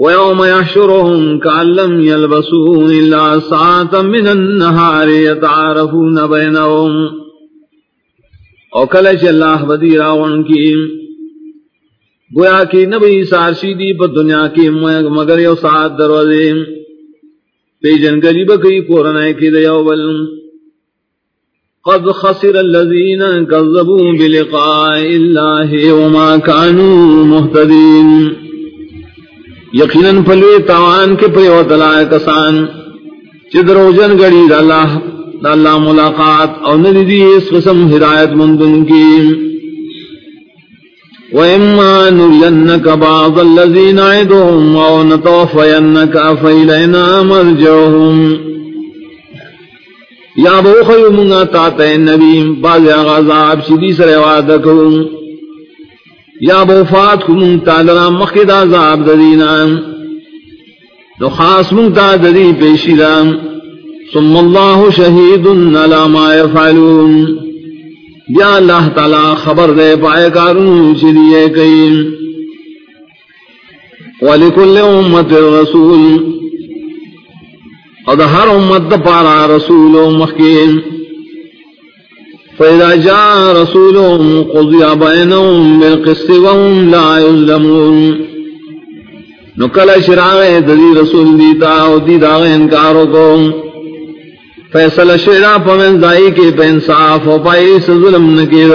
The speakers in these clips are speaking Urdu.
ويوم يحشرهم كأن لم يلبسوا إلا ساعة من النهار يتعارفون بينهم وكلش الله بدي راون کی۔ گویا کی نبی سارشی دی پر دنیا کی مگر یو ساعت دروازے۔ پیجن گریب کی پورنے کی دیو بل قد خسر الذين كذبوا بلقاء الله وما كانوا مهتدين۔ یقیناً پلوے تاوان کے پریو تلائے کسان چدروجن گڑی اللہ اللہ ملاقات اور ندی اس قسم ہدایت مندن کی۔ وَإِمَّا نُرِيَنَّكَ بَعْضَ الَّذِينَ عِدُهُمْ أَوْ نَتَوَفَّيَنَّكَ فَإِلَيْنَا مَرْجِعُهُمْ۔ یا بو خیو منگا تاتے نبی باز غذاب شدی سر یا بوفات کو منگتا لنا مخد عذاب ددینا دو خاص منگتا ددی پیشی دا. ثم اللہ شہید ما یفعلون. بیا اللہ تعالی خبر دے پائے کارون چلیے کئی. ولکل امت الرسول. اور ہر امت پارا رسول و مخین فإذا جاء رسولهم قضي بينهم بالقسط وهم لا يظلمون. نکل شراغ ددی رسول دیتا او دی داغ انکارو کو فیصل شرا پمن دائی کے پینصاف و پائی سے ظلم نکیر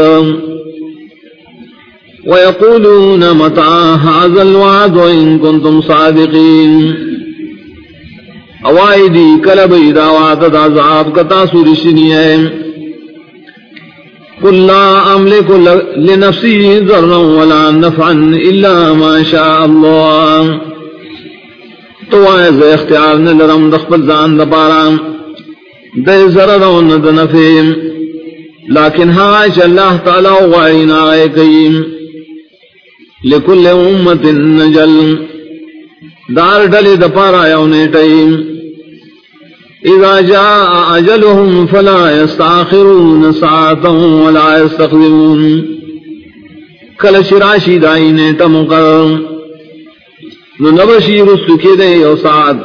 ويقولون متى هذا الوعد وإن كنتم صادقين. اوائدی کلب اذا وعدت عذاب کتا سورشنی ہے قل لا أملك لنفسي ذرا ولا نفعا إلا ما شاء الله. تو آئے زی اختیار نلرم دخبت زان دپارا دے ضرر و ند نفیم. لیکن ہاش اللہ تعالی وعین آئے کئیم لکل امت نجل. دار ڈلی دپارا یونے ٹئیم اذا جاء اجلهم فلا يستاخرون ساعه ولا يستقدمون. کل شراشی دائنے تمقر نو نبشی رسو کے دے او ساعت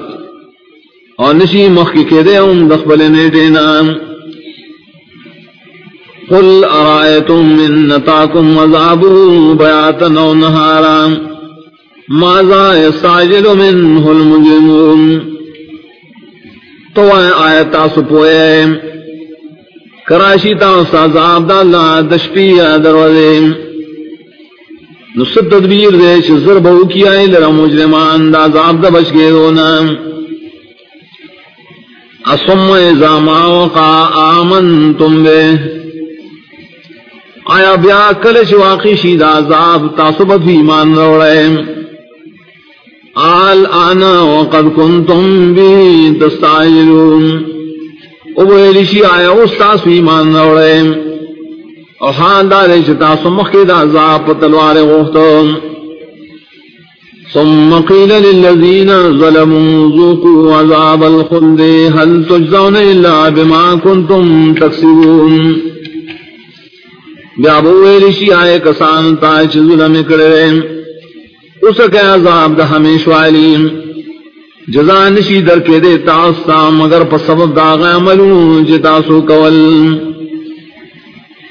اور نشی مخی کے دے ام دخبل نیٹینا قل ارائیتم من نتاکم وزعبو بیاتا او نهارا ماذا يستعجل منه المجرمون؟ تو آئے تاسو پوئے۔ کراشی تاس عذاب دا اللہ دشپی دروازے۔ نصد تدبیر دے چھ ضرب او کی آئے لرا مجرمان دا عذاب دا بچ گئے دونا اسم ازاما وقا آمن تم بے۔ آیا بیا کلش واقعی شید عذاب تاسو بد ایمان روڑے۔ آل آنا وقد کنتم بھی تستعجلون۔ ابویلشی آیا استاس ایمان روڑے اور خان ہاں دارے چتا سمخید عذاب تلوار غفتم ثم قيل للذين ظلموا، ذوقوا عذاب الخلد، هل تجزون إلا بما كنتم تكسبون بیا بویلشی آئے کسان تاچ ظلم کرے۔ اس کے عذاب دا ہمیش والی۔ جزا نشی در کے دے تاستا مگر پا سبب داغ عملون جتاسو جی کول۔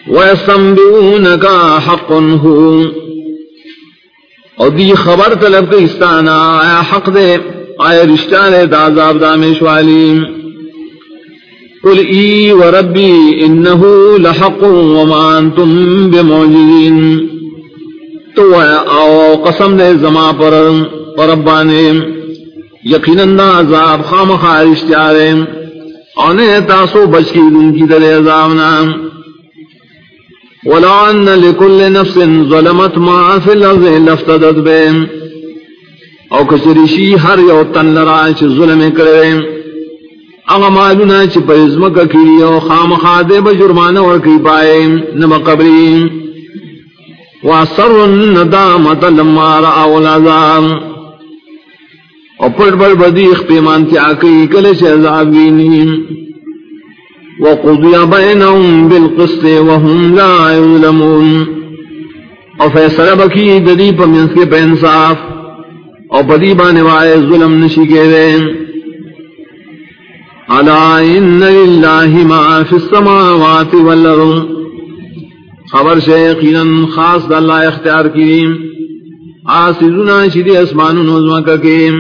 ویسنبیونکا حق ہو اور دی خبر طلب کے استانا آیا حق دے، آیا رشتہ دے دا عذاب دا ہمیش والی۔ قل ای و ربی انہو لحق وما انتم بموجدین تو او قسم دے زما پر ربانے، یقیناً عذاب خام خارش تیارے اونے تاسو بچ کی دن کی دل عذابنا ولعن لكل نفس ظلمت ما في الارض لفتدت بے او کچریشی ہر یو تن لرا چ ظلم کرے۔ اغا مالونا چ پرزمک کری او خام خادے بجرمانہ ورکی پائے۔ نم قبرین واسر الندامت لما رأوا العذاب اور پڑ بڑ بدی اختیمان کیا کئی کلش عذاب بینیم وقضی بینہم بالقسط وهم لا يظلمون۔ اور فیصلہ بکی ددی پر منس کے پینصاف اور بدی بانے وائے ظلم نشی کے دے۔ الا ان للہ ما فی السماوات والارض۔ خبر سے یقینا خاص اللہ اختیار کریم. آسزنا شدی اسمان نظم ککیم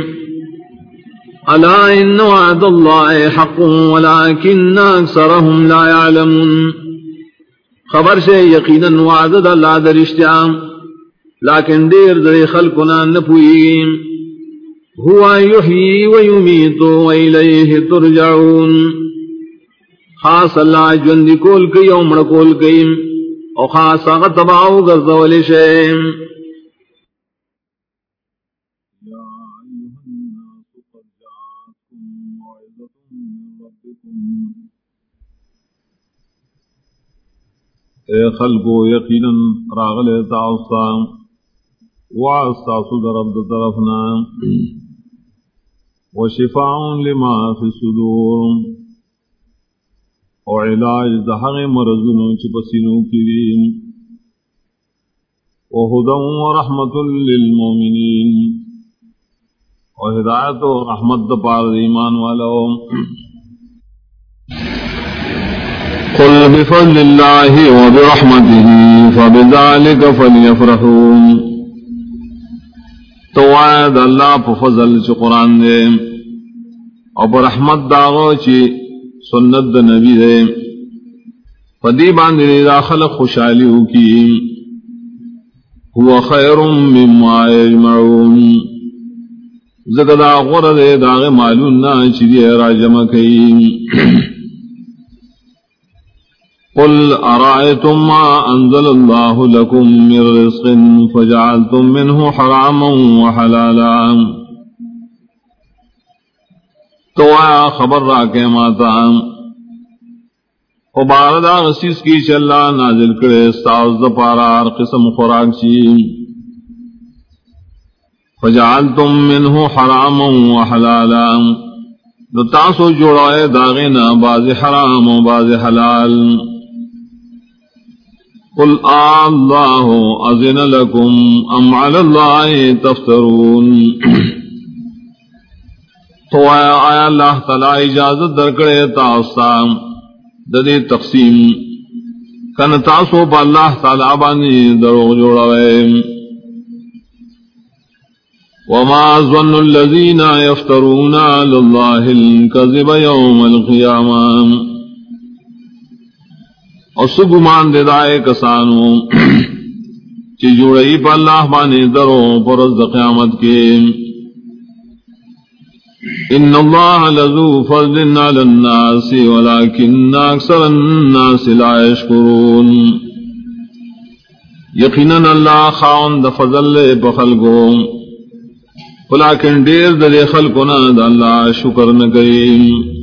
الا ان وعد اللہ حق ولكن اکثرهم لا يعلمون خبر سے یقینا وعد اللہ درشتیام لیکن دیر در خلقنا نپوئیم. ہوا یحیی و یمیت و الیہ ترجعون. خاص اللہ جوندی کول کئی عمر کول کئی او خاص آغا تباو گرزولی شیم اے خلقو، یقینا راغل تعصام واستاسو درب طرفنا. وشفاء لما في الصدور. او علاج د هغه مرزونو چې وعلاج دهغ مرضون چپسنو كريم وهدى ورحمة للمؤمنين وهداية ورحمة دپار ایمان والو قل بفضل الله وبرحمته فبذلك فليفرحون تو آید اللہ پا فضل چی قرآن دے۔ او پا رحمت داغو چی سنت دا نبی دے فدی باندی دا خلق خوشحالی ہو کی هو خیر مما یجمعون. زکدا غرد داغ معلوم نا چی دی راجم کئی قل أرأيتم ما أنزل الله لكم من رزق فجعلتم منه حراما وحلالا. تو آیا خبر راکے ماتا۔ وبارد غسیس کی چلا نازل کرے استاز دپارا قسم خوراک چی۔ فجعلتم منه حراما وحلالا نتاسو جوڑائے داغینا باز حرام و باز حلال۔ قل الله أذن لكم أم على الله تفترون۔ تو آیا آیا اللہ تعالی اجازت درکڑے تاسا ددی تقسیم کن تاسو پا اللہ تعالی بانی دروغ جوڑا وما ظن الذين يفترون على الله الكذب يوم القيامه اور سگمان دے دائے کسانو چی جوڑئی پا اللہ بانے درو پر از قیامت کے۔ ان الله لذو فضل على الناس ولكن اكثر الناس لا يشكرون. یقینا اللہ خان د فضل بخل پا ولكن دیر دے خلقنا د اللہ شکر نہ نکریم